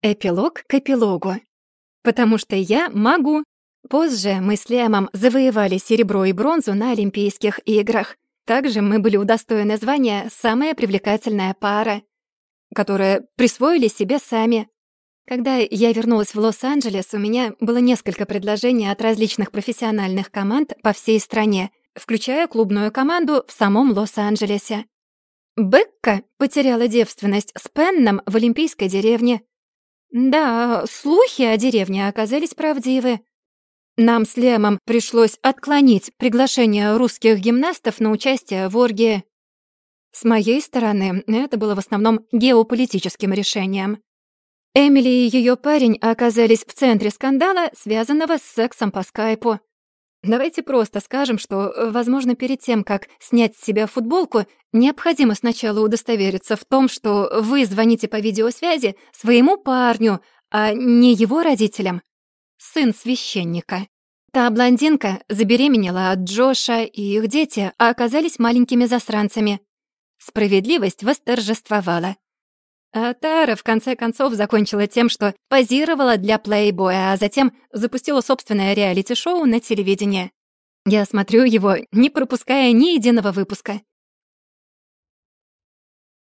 Эпилог к эпилогу. Потому что я могу. Позже мы с Лемом завоевали серебро и бронзу на Олимпийских играх. Также мы были удостоены звания «Самая привлекательная пара», которое присвоили себе сами. Когда я вернулась в Лос-Анджелес, у меня было несколько предложений от различных профессиональных команд по всей стране, включая клубную команду в самом Лос-Анджелесе. Бекка потеряла девственность с Пенном в Олимпийской деревне. Да, слухи о деревне оказались правдивы. Нам с Лемом пришлось отклонить приглашение русских гимнастов на участие в оргии. С моей стороны, это было в основном геополитическим решением. Эмили и ее парень оказались в центре скандала, связанного с сексом по скайпу. Давайте просто скажем, что, э, возможно, перед тем, как снять с себя футболку, необходимо сначала удостовериться в том, что вы звоните по видеосвязи своему парню, а не его родителям. Сын священника. Та блондинка забеременела от Джоша, и их дети оказались маленькими засранцами. Справедливость восторжествовала. А Тара в конце концов закончила тем, что позировала для плейбоя, а затем запустила собственное реалити-шоу на телевидении. Я смотрю его, не пропуская ни единого выпуска.